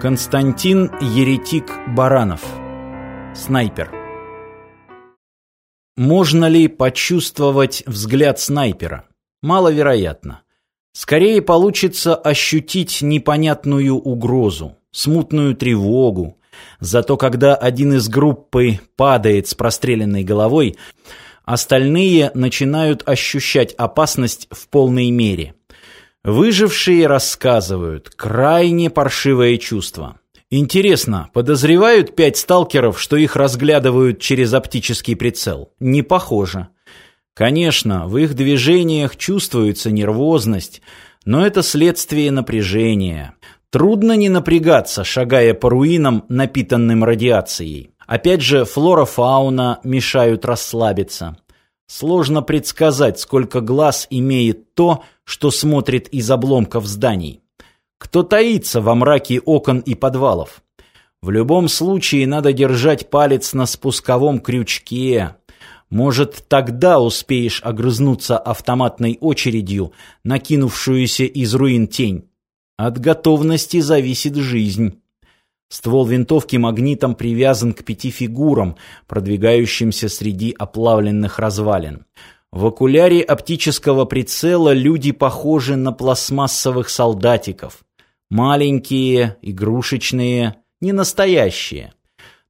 Константин Еретик Баранов. Снайпер. Можно ли почувствовать взгляд снайпера? Маловероятно. Скорее получится ощутить непонятную угрозу, смутную тревогу. Зато когда один из группы падает с простреленной головой, остальные начинают ощущать опасность в полной мере. Выжившие рассказывают, крайне паршивое чувство. Интересно, подозревают пять сталкеров, что их разглядывают через оптический прицел? Не похоже. Конечно, в их движениях чувствуется нервозность, но это следствие напряжения. Трудно не напрягаться, шагая по руинам, напитанным радиацией. Опять же, флора-фауна мешают расслабиться. Сложно предсказать, сколько глаз имеет то, что смотрит из обломков зданий. Кто таится во мраке окон и подвалов? В любом случае надо держать палец на спусковом крючке. Может, тогда успеешь огрызнуться автоматной очередью, накинувшуюся из руин тень. От готовности зависит жизнь. Ствол винтовки магнитом привязан к пяти фигурам, продвигающимся среди оплавленных развалин. В окуляре оптического прицела люди похожи на пластмассовых солдатиков. Маленькие, игрушечные, не настоящие.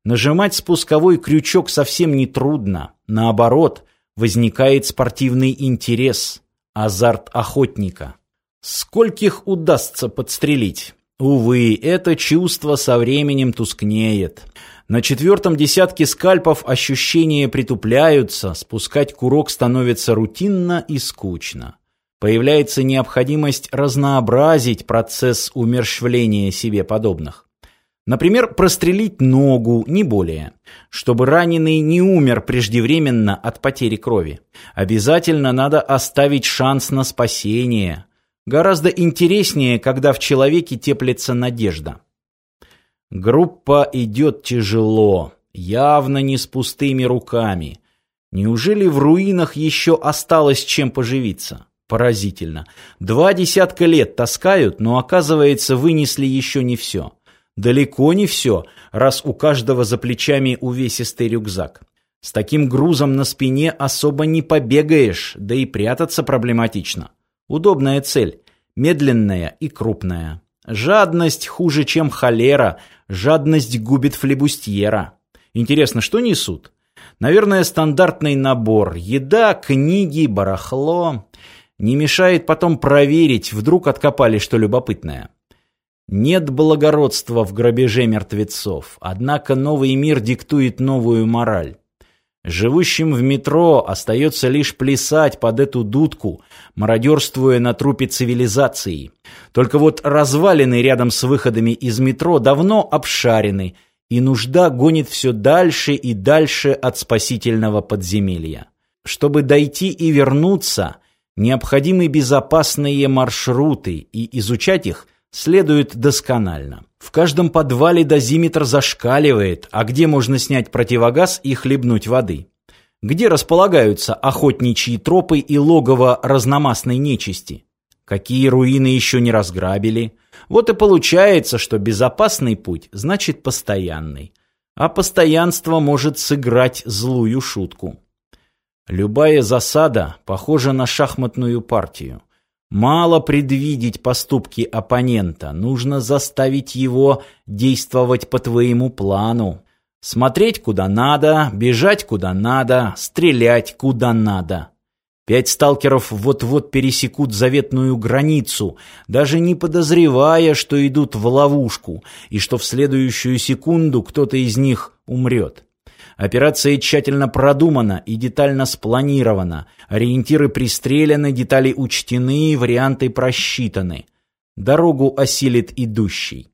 Нажимать спусковой крючок совсем не трудно. Наоборот, возникает спортивный интерес, азарт охотника. Скольких удастся подстрелить? Увы, это чувство со временем тускнеет. На четвертом десятке скальпов ощущения притупляются, спускать курок становится рутинно и скучно. Появляется необходимость разнообразить процесс умерщвления себе подобных. Например, прострелить ногу, не более, чтобы раненый не умер преждевременно от потери крови. Обязательно надо оставить шанс на спасение – Гораздо интереснее, когда в человеке теплится надежда. Группа идет тяжело, явно не с пустыми руками. Неужели в руинах еще осталось чем поживиться? Поразительно. Два десятка лет таскают, но, оказывается, вынесли еще не все. Далеко не все, раз у каждого за плечами увесистый рюкзак. С таким грузом на спине особо не побегаешь, да и прятаться проблематично. Удобная цель, медленная и крупная. Жадность хуже, чем холера, жадность губит флебустьера. Интересно, что несут? Наверное, стандартный набор. Еда, книги, барахло. Не мешает потом проверить, вдруг откопали что любопытное. Нет благородства в грабеже мертвецов, однако новый мир диктует новую мораль. Живущим в метро остается лишь плясать под эту дудку, мародерствуя на трупе цивилизации. Только вот развалины рядом с выходами из метро давно обшарены, и нужда гонит все дальше и дальше от спасительного подземелья. Чтобы дойти и вернуться, необходимы безопасные маршруты, и изучать их следует досконально. В каждом подвале дозиметр зашкаливает, а где можно снять противогаз и хлебнуть воды? Где располагаются охотничьи тропы и логово разномастной нечисти? Какие руины еще не разграбили? Вот и получается, что безопасный путь значит постоянный. А постоянство может сыграть злую шутку. Любая засада похожа на шахматную партию. Мало предвидеть поступки оппонента, нужно заставить его действовать по твоему плану. Смотреть куда надо, бежать куда надо, стрелять куда надо. Пять сталкеров вот-вот пересекут заветную границу, даже не подозревая, что идут в ловушку, и что в следующую секунду кто-то из них умрет. Операция тщательно продумана и детально спланирована. Ориентиры пристреляны, детали учтены, варианты просчитаны. Дорогу осилит идущий.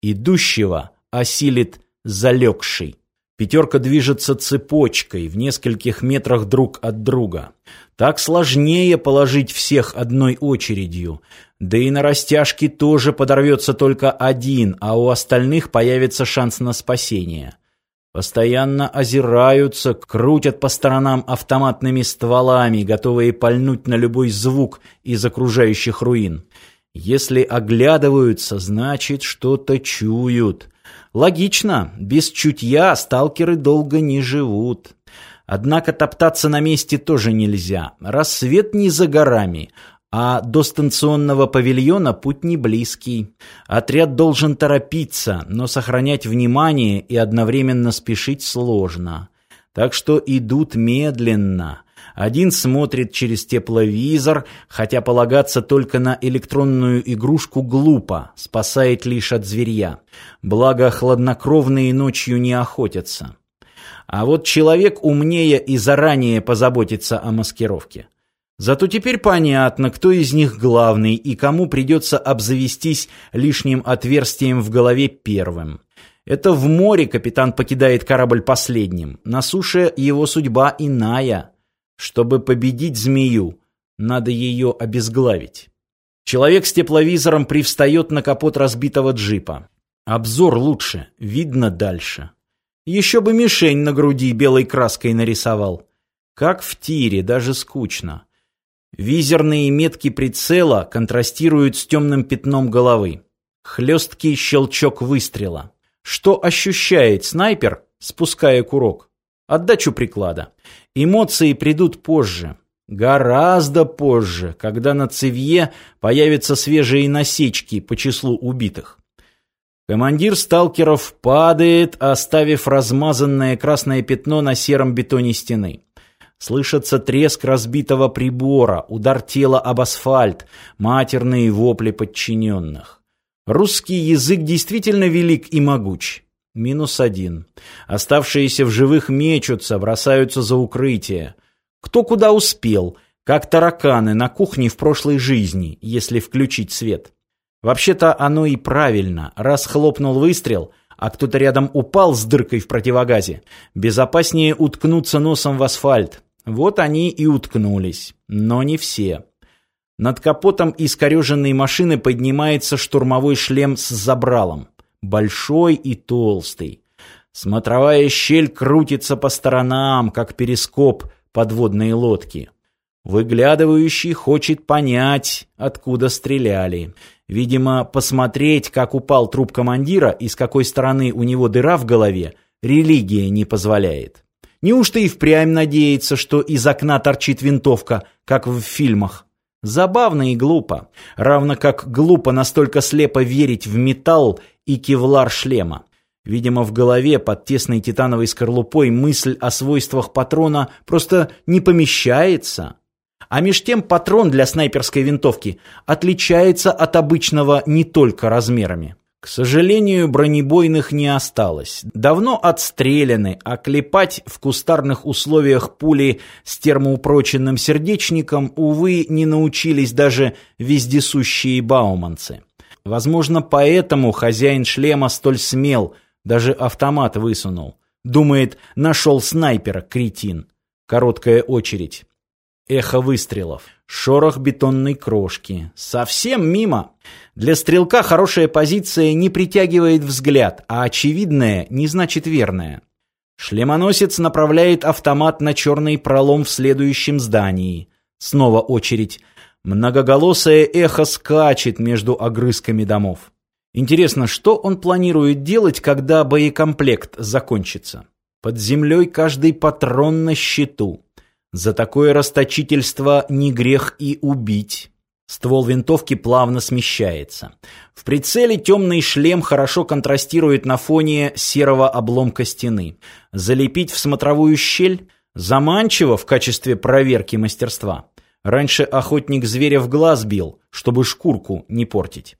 Идущего осилит залегший. Пятерка движется цепочкой в нескольких метрах друг от друга. Так сложнее положить всех одной очередью. Да и на растяжке тоже подорвется только один, а у остальных появится шанс на спасение. Постоянно озираются, крутят по сторонам автоматными стволами, готовые пальнуть на любой звук из окружающих руин. Если оглядываются, значит, что-то чуют. Логично, без чутья сталкеры долго не живут. Однако топтаться на месте тоже нельзя. Рассвет не за горами, а до станционного павильона путь не близкий. Отряд должен торопиться, но сохранять внимание и одновременно спешить сложно. Так что идут медленно. Один смотрит через тепловизор, хотя полагаться только на электронную игрушку глупо, спасает лишь от зверья. Благо, хладнокровные ночью не охотятся. А вот человек умнее и заранее позаботится о маскировке. Зато теперь понятно, кто из них главный и кому придется обзавестись лишним отверстием в голове первым. Это в море капитан покидает корабль последним, на суше его судьба иная. Чтобы победить змею, надо ее обезглавить. Человек с тепловизором привстает на капот разбитого джипа. Обзор лучше, видно дальше. Еще бы мишень на груди белой краской нарисовал. Как в тире, даже скучно. Визерные метки прицела контрастируют с темным пятном головы. Хлесткий щелчок выстрела. Что ощущает снайпер, спуская курок? Отдачу приклада. Эмоции придут позже. Гораздо позже, когда на цевье появятся свежие насечки по числу убитых. Командир сталкеров падает, оставив размазанное красное пятно на сером бетоне стены. Слышится треск разбитого прибора, удар тела об асфальт, матерные вопли подчиненных. Русский язык действительно велик и могуч. Минус один. Оставшиеся в живых мечутся, бросаются за укрытие. Кто куда успел, как тараканы на кухне в прошлой жизни, если включить свет. Вообще-то оно и правильно. Раз хлопнул выстрел, а кто-то рядом упал с дыркой в противогазе, безопаснее уткнуться носом в асфальт. Вот они и уткнулись. Но не все. Над капотом искореженной машины поднимается штурмовой шлем с забралом большой и толстый. Смотровая щель крутится по сторонам, как перископ подводной лодки. Выглядывающий хочет понять, откуда стреляли. Видимо, посмотреть, как упал труп командира и с какой стороны у него дыра в голове, религия не позволяет. Неужто и впрямь надеется, что из окна торчит винтовка, как в фильмах? Забавно и глупо. Равно как глупо настолько слепо верить в металл и кевлар шлема. Видимо, в голове под тесной титановой скорлупой мысль о свойствах патрона просто не помещается. А меж тем патрон для снайперской винтовки отличается от обычного не только размерами. К сожалению, бронебойных не осталось. Давно отстреляны, а клепать в кустарных условиях пули с термоупроченным сердечником, увы, не научились даже вездесущие бауманцы. Возможно, поэтому хозяин шлема столь смел, даже автомат высунул. Думает, нашел снайпера, кретин. Короткая очередь. Эхо выстрелов. Шорох бетонной крошки. Совсем мимо. Для стрелка хорошая позиция не притягивает взгляд, а очевидное не значит верное. Шлемоносец направляет автомат на черный пролом в следующем здании. Снова очередь. Многоголосое эхо скачет между огрызками домов. Интересно, что он планирует делать, когда боекомплект закончится? Под землей каждый патрон на счету. За такое расточительство не грех и убить. Ствол винтовки плавно смещается. В прицеле темный шлем хорошо контрастирует на фоне серого обломка стены. Залепить в смотровую щель заманчиво в качестве проверки мастерства. Раньше охотник зверя в глаз бил, чтобы шкурку не портить.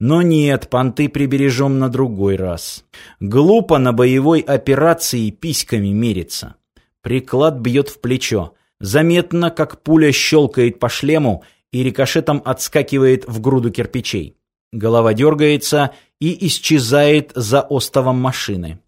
Но нет, понты прибережем на другой раз. Глупо на боевой операции письками мериться. Приклад бьет в плечо. Заметно, как пуля щелкает по шлему и рикошетом отскакивает в груду кирпичей. Голова дергается и исчезает за остовом машины.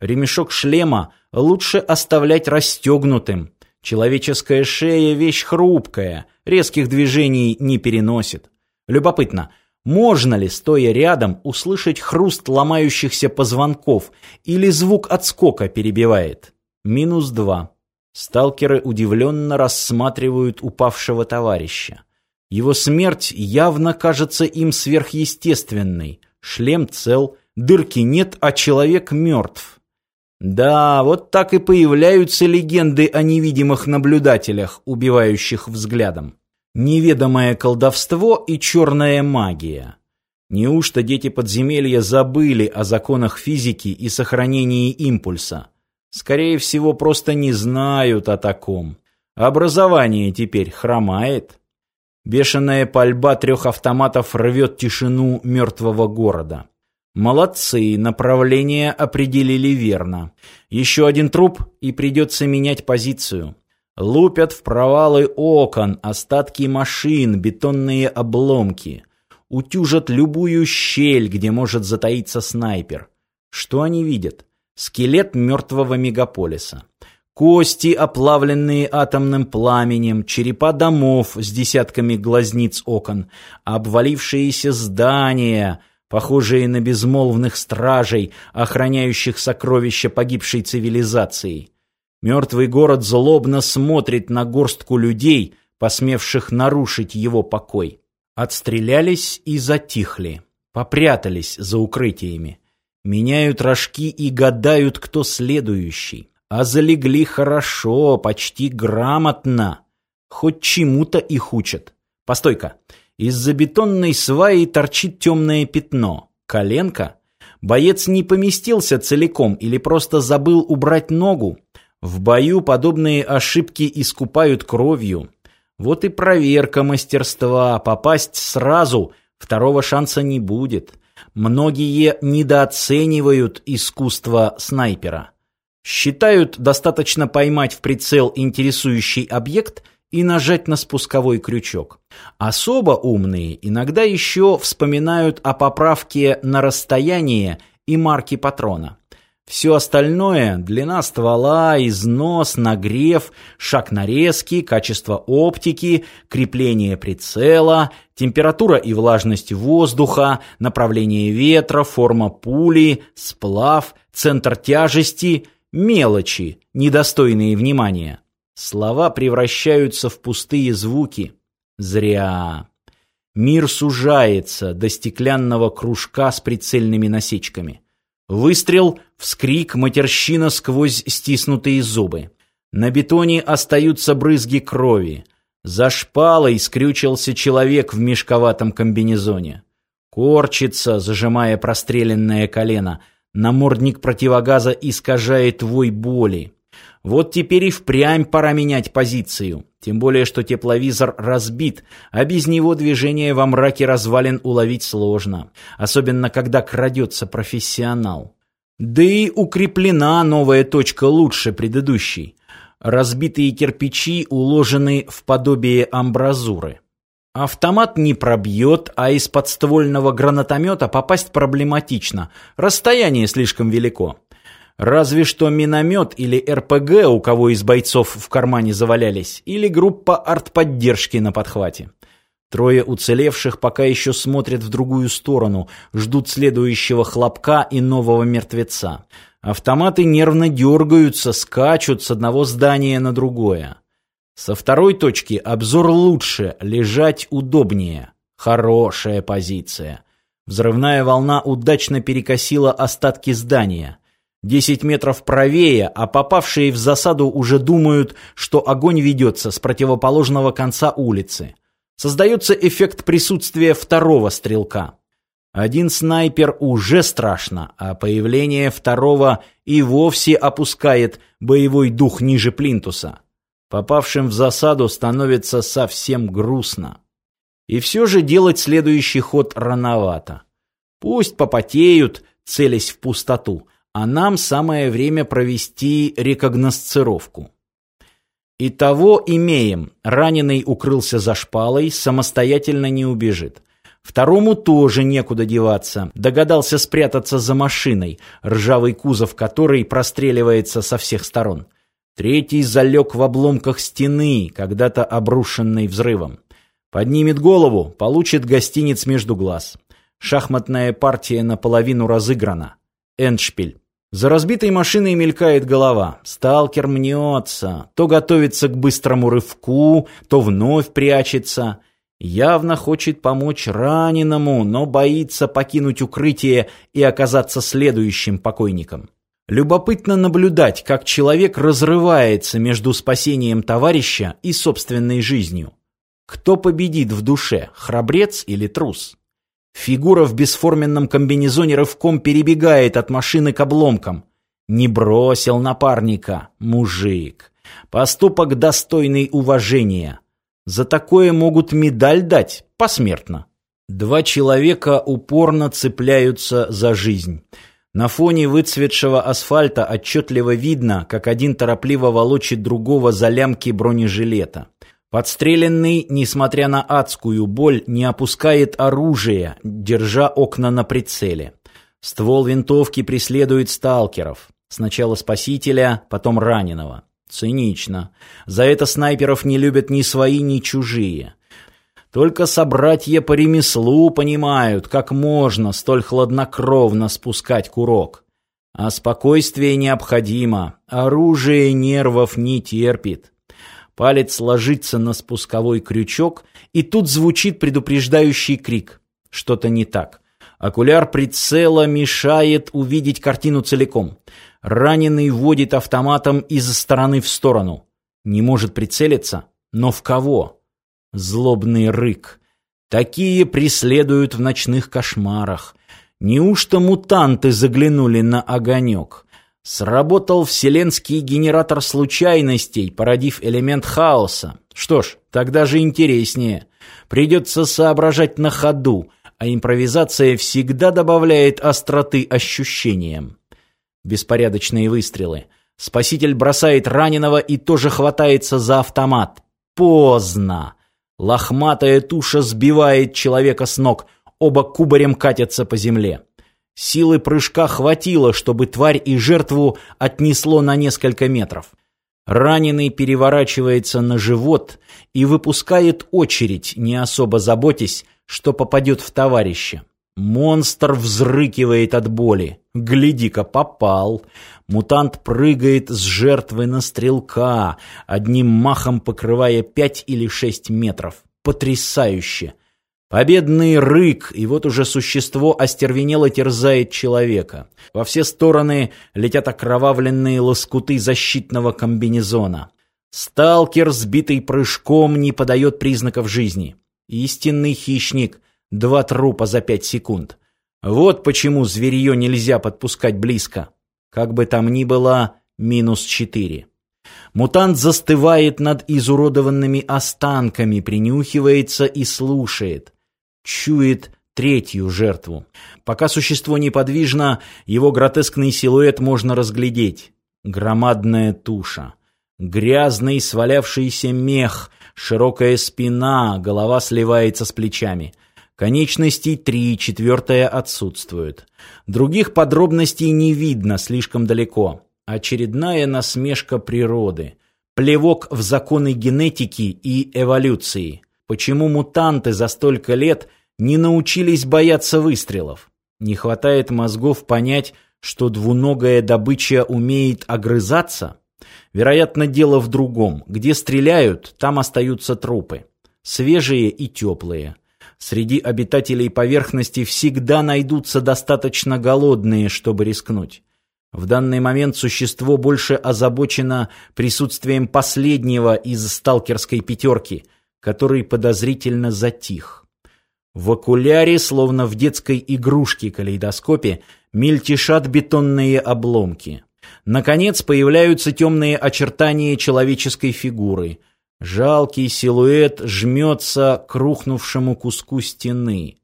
Ремешок шлема лучше оставлять расстегнутым, Человеческая шея – вещь хрупкая, резких движений не переносит. Любопытно, можно ли, стоя рядом, услышать хруст ломающихся позвонков или звук отскока перебивает? Минус два. Сталкеры удивленно рассматривают упавшего товарища. Его смерть явно кажется им сверхъестественной. Шлем цел, дырки нет, а человек мертв. Да, вот так и появляются легенды о невидимых наблюдателях, убивающих взглядом. Неведомое колдовство и черная магия. Неужто дети подземелья забыли о законах физики и сохранении импульса? Скорее всего, просто не знают о таком. Образование теперь хромает. Бешеная пальба трех автоматов рвет тишину мертвого города. Молодцы, направление определили верно. Еще один труп, и придется менять позицию. Лупят в провалы окон, остатки машин, бетонные обломки. Утюжат любую щель, где может затаиться снайпер. Что они видят? Скелет мертвого мегаполиса. Кости, оплавленные атомным пламенем, черепа домов с десятками глазниц окон, обвалившиеся здания — похожие на безмолвных стражей, охраняющих сокровища погибшей цивилизации. Мертвый город злобно смотрит на горстку людей, посмевших нарушить его покой. Отстрелялись и затихли, попрятались за укрытиями. Меняют рожки и гадают, кто следующий. А залегли хорошо, почти грамотно. Хоть чему-то их учат. Постой-ка, из-за бетонной сваи торчит темное пятно. Коленка? Боец не поместился целиком или просто забыл убрать ногу. В бою подобные ошибки искупают кровью. Вот и проверка мастерства. Попасть сразу второго шанса не будет. Многие недооценивают искусство снайпера. Считают, достаточно поймать в прицел интересующий объект и нажать на спусковой крючок. Особо умные иногда еще вспоминают о поправке на расстояние и марки патрона. Все остальное – длина ствола, износ, нагрев, шаг нарезки, качество оптики, крепление прицела, температура и влажность воздуха, направление ветра, форма пули, сплав, центр тяжести – мелочи, недостойные внимания. Слова превращаются в пустые звуки. Зря. Мир сужается до стеклянного кружка с прицельными насечками. Выстрел, вскрик, матерщина сквозь стиснутые зубы. На бетоне остаются брызги крови. За шпалой скрючился человек в мешковатом комбинезоне. Корчится, зажимая простреленное колено. Намордник противогаза искажает вой боли. Вот теперь и впрямь пора менять позицию. Тем более, что тепловизор разбит, а без него движение во мраке развалин уловить сложно. Особенно, когда крадется профессионал. Да и укреплена новая точка лучше предыдущей. Разбитые кирпичи уложены в подобие амбразуры. Автомат не пробьет, а из подствольного гранатомета попасть проблематично. Расстояние слишком велико. Разве что миномет или РПГ у кого из бойцов в кармане завалялись, или группа артподдержки на подхвате. Трое уцелевших пока еще смотрят в другую сторону, ждут следующего хлопка и нового мертвеца. Автоматы нервно дергаются, скачут с одного здания на другое. Со второй точки обзор лучше, лежать удобнее. Хорошая позиция. Взрывная волна удачно перекосила остатки здания. Десять метров правее, а попавшие в засаду уже думают, что огонь ведется с противоположного конца улицы. Создается эффект присутствия второго стрелка. Один снайпер уже страшно, а появление второго и вовсе опускает боевой дух ниже плинтуса. Попавшим в засаду становится совсем грустно. И все же делать следующий ход рановато. Пусть попотеют, целясь в пустоту, а нам самое время провести рекогносцировку. Итого имеем. Раненый укрылся за шпалой, самостоятельно не убежит. Второму тоже некуда деваться. Догадался спрятаться за машиной, ржавый кузов которой простреливается со всех сторон. Третий залег в обломках стены, когда-то обрушенной взрывом. Поднимет голову, получит гостиниц между глаз. Шахматная партия наполовину разыграна. Эндшпиль. За разбитой машиной мелькает голова. Сталкер мнется, то готовится к быстрому рывку, то вновь прячется. Явно хочет помочь раненому, но боится покинуть укрытие и оказаться следующим покойником. Любопытно наблюдать, как человек разрывается между спасением товарища и собственной жизнью. Кто победит в душе, храбрец или трус? Фигура в бесформенном комбинезоне рывком перебегает от машины к обломкам. Не бросил напарника, мужик. Поступок достойный уважения. За такое могут медаль дать, посмертно. Два человека упорно цепляются за жизнь. На фоне выцветшего асфальта отчетливо видно, как один торопливо волочит другого за лямки бронежилета. Подстреленный, несмотря на адскую боль, не опускает оружие, держа окна на прицеле. Ствол винтовки преследует сталкеров. Сначала спасителя, потом раненого. Цинично. За это снайперов не любят ни свои, ни чужие. Только собратья по ремеслу понимают, как можно столь хладнокровно спускать курок. А спокойствие необходимо, оружие нервов не терпит. Палец ложится на спусковой крючок, и тут звучит предупреждающий крик. Что-то не так. Окуляр прицела мешает увидеть картину целиком. Раненый водит автоматом из стороны в сторону. Не может прицелиться, но в кого? Злобный рык. Такие преследуют в ночных кошмарах. Неужто мутанты заглянули на огонек? Сработал вселенский генератор случайностей, породив элемент хаоса. Что ж, тогда же интереснее. Придется соображать на ходу, а импровизация всегда добавляет остроты ощущениям. Беспорядочные выстрелы. Спаситель бросает раненого и тоже хватается за автомат. Поздно. Лохматая туша сбивает человека с ног, оба кубарем катятся по земле. Силы прыжка хватило, чтобы тварь и жертву отнесло на несколько метров. Раненый переворачивается на живот и выпускает очередь, не особо заботясь, что попадет в товарища. Монстр взрыкивает от боли. Гляди-ка, попал. Мутант прыгает с жертвы на стрелка, одним махом покрывая пять или шесть метров. Потрясающе! Победный рык, и вот уже существо остервенело терзает человека. Во все стороны летят окровавленные лоскуты защитного комбинезона. Сталкер, сбитый прыжком, не подает признаков жизни. Истинный хищник — Два трупа за пять секунд. Вот почему зверье нельзя подпускать близко. Как бы там ни было, минус четыре. Мутант застывает над изуродованными останками, принюхивается и слушает. Чует третью жертву. Пока существо неподвижно, его гротескный силуэт можно разглядеть. Громадная туша. Грязный свалявшийся мех, широкая спина, голова сливается с плечами. Конечностей три, четвертая отсутствует. Других подробностей не видно слишком далеко. Очередная насмешка природы. Плевок в законы генетики и эволюции. Почему мутанты за столько лет не научились бояться выстрелов? Не хватает мозгов понять, что двуногая добыча умеет огрызаться? Вероятно, дело в другом. Где стреляют, там остаются трупы. Свежие и теплые. Среди обитателей поверхности всегда найдутся достаточно голодные, чтобы рискнуть. В данный момент существо больше озабочено присутствием последнего из сталкерской пятерки, который подозрительно затих. В окуляре, словно в детской игрушке-калейдоскопе, мельтешат бетонные обломки. Наконец появляются темные очертания человеческой фигуры – Жалкий силуэт жмется к рухнувшему куску стены.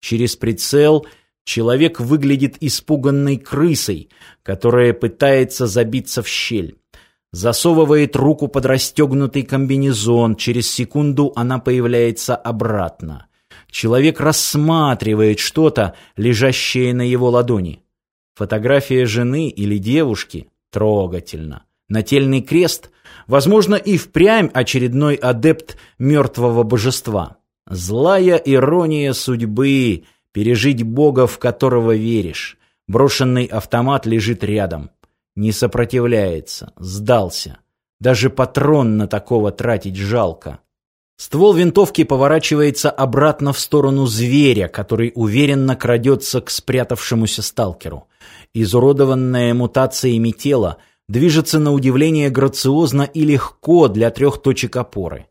Через прицел человек выглядит испуганной крысой, которая пытается забиться в щель. Засовывает руку под расстегнутый комбинезон, через секунду она появляется обратно. Человек рассматривает что-то, лежащее на его ладони. Фотография жены или девушки трогательно. Нательный крест — Возможно, и впрямь очередной адепт мертвого божества. Злая ирония судьбы — пережить Бога, в которого веришь. Брошенный автомат лежит рядом. Не сопротивляется, сдался. Даже патрон на такого тратить жалко. Ствол винтовки поворачивается обратно в сторону зверя, который уверенно крадется к спрятавшемуся сталкеру. Изуродованное мутациями тело движется на удивление грациозно и легко для трех точек опоры.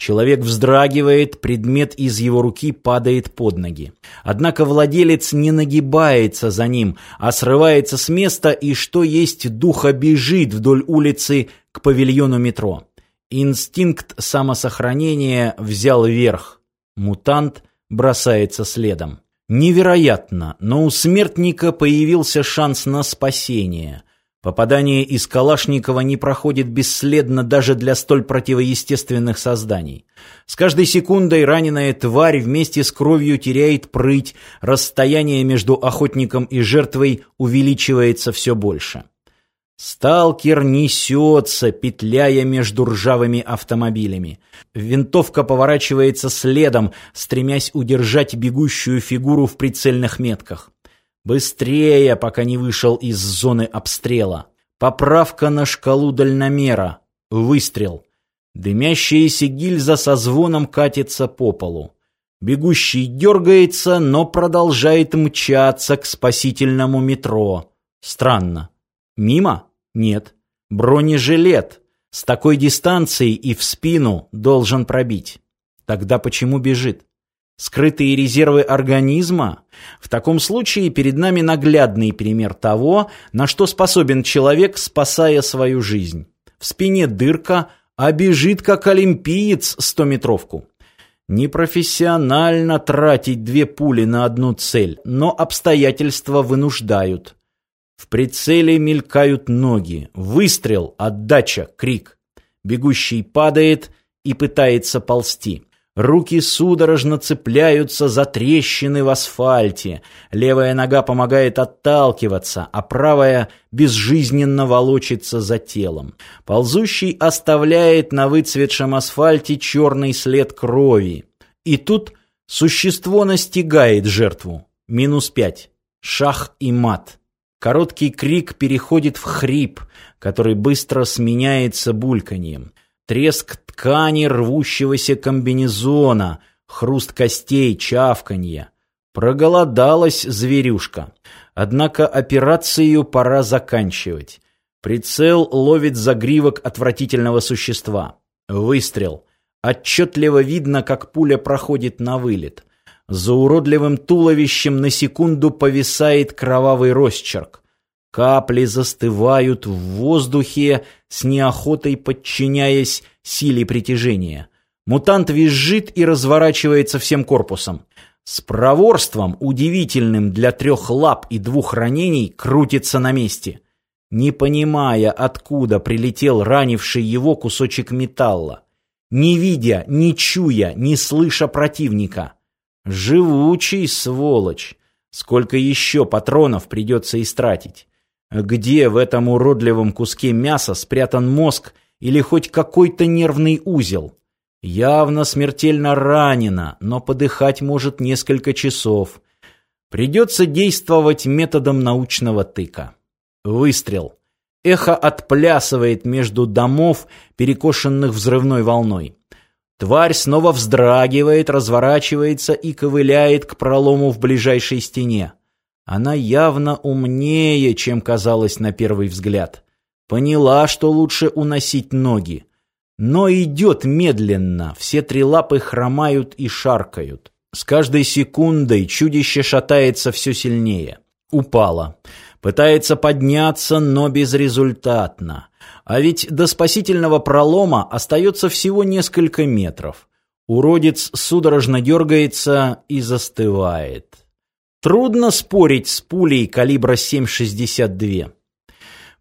Человек вздрагивает, предмет из его руки падает под ноги. Однако владелец не нагибается за ним, а срывается с места и, что есть духа, бежит вдоль улицы к павильону метро. Инстинкт самосохранения взял верх. Мутант бросается следом. Невероятно, но у смертника появился шанс на спасение. Попадание из Калашникова не проходит бесследно даже для столь противоестественных созданий. С каждой секундой раненая тварь вместе с кровью теряет прыть, расстояние между охотником и жертвой увеличивается все больше. Сталкер несется, петляя между ржавыми автомобилями. Винтовка поворачивается следом, стремясь удержать бегущую фигуру в прицельных метках. Быстрее, пока не вышел из зоны обстрела. Поправка на шкалу дальномера. Выстрел. Дымящаяся гильза со звоном катится по полу. Бегущий дергается, но продолжает мчаться к спасительному метро. Странно. Мимо? Нет. Бронежилет. С такой дистанцией и в спину должен пробить. Тогда почему бежит? Скрытые резервы организма? В таком случае перед нами наглядный пример того, на что способен человек, спасая свою жизнь. В спине дырка, а бежит как олимпиец стометровку. Непрофессионально тратить две пули на одну цель, но обстоятельства вынуждают. В прицеле мелькают ноги. Выстрел, отдача, крик. Бегущий падает и пытается ползти. Руки судорожно цепляются за трещины в асфальте. Левая нога помогает отталкиваться, а правая безжизненно волочится за телом. Ползущий оставляет на выцветшем асфальте черный след крови. И тут существо настигает жертву. Минус пять. Шах и мат. Короткий крик переходит в хрип, который быстро сменяется бульканьем. Треск ткани рвущегося комбинезона, хруст костей, чавканье. Проголодалась зверюшка. Однако операцию пора заканчивать. Прицел ловит загривок отвратительного существа. Выстрел. Отчетливо видно, как пуля проходит на вылет. За уродливым туловищем на секунду повисает кровавый росчерк. Капли застывают в воздухе, с неохотой подчиняясь силе притяжения. Мутант визжит и разворачивается всем корпусом. С проворством, удивительным для трех лап и двух ранений, крутится на месте. Не понимая, откуда прилетел ранивший его кусочек металла. Не видя, не чуя, не слыша противника. Живучий сволочь. Сколько еще патронов придется истратить? Где в этом уродливом куске мяса спрятан мозг или хоть какой-то нервный узел? Явно смертельно ранена, но подыхать может несколько часов. Придется действовать методом научного тыка. Выстрел. Эхо отплясывает между домов, перекошенных взрывной волной. Тварь снова вздрагивает, разворачивается и ковыляет к пролому в ближайшей стене. Она явно умнее, чем казалось на первый взгляд. Поняла, что лучше уносить ноги. Но идет медленно, все три лапы хромают и шаркают. С каждой секундой чудище шатается все сильнее. Упала. Пытается подняться, но безрезультатно. А ведь до спасительного пролома остается всего несколько метров. Уродец судорожно дергается и застывает. Трудно спорить с пулей калибра 7,62.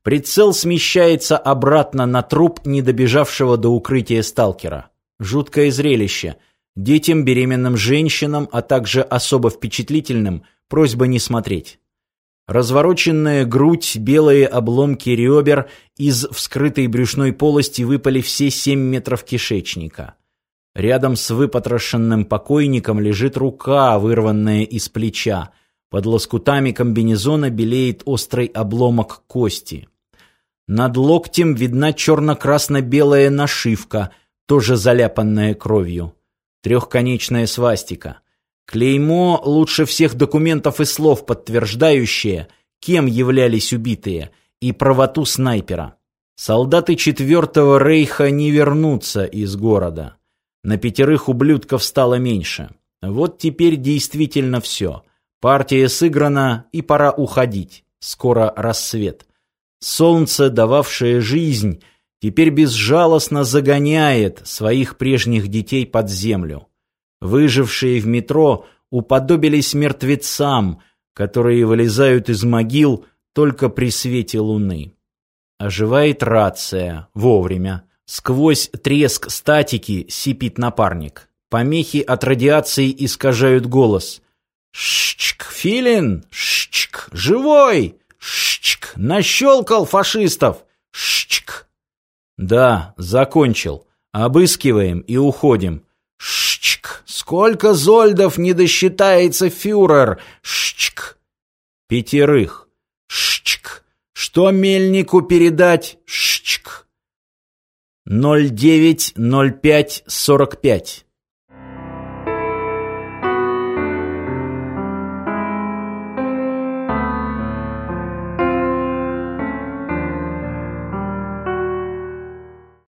Прицел смещается обратно на труп недобежавшего до укрытия сталкера. Жуткое зрелище. Детям, беременным женщинам, а также особо впечатлительным просьба не смотреть. Развороченная грудь, белые обломки ребер, из вскрытой брюшной полости выпали все семь метров кишечника. Рядом с выпотрошенным покойником лежит рука, вырванная из плеча. Под лоскутами комбинезона белеет острый обломок кости. Над локтем видна черно-красно-белая нашивка тоже заляпанное кровью. Трехконечная свастика. Клеймо лучше всех документов и слов, подтверждающее, кем являлись убитые, и правоту снайпера. Солдаты Четвертого Рейха не вернутся из города. На пятерых ублюдков стало меньше. Вот теперь действительно все. Партия сыграна, и пора уходить. Скоро рассвет. Солнце, дававшее жизнь, теперь безжалостно загоняет своих прежних детей под землю. Выжившие в метро уподобились мертвецам, которые вылезают из могил только при свете луны. Оживает рация. Вовремя. Сквозь треск статики сипит напарник. Помехи от радиации искажают голос. «Шчк, Филин! Шчк, живой! Шчк, нащелкал фашистов! Шчк!» «Да, закончил. Обыскиваем и уходим». «Шчк! Сколько зольдов не досчитается фюрер! Шчк!» «Пятерых». «Шчк! Что мельнику передать? Шчк!» 09.05.45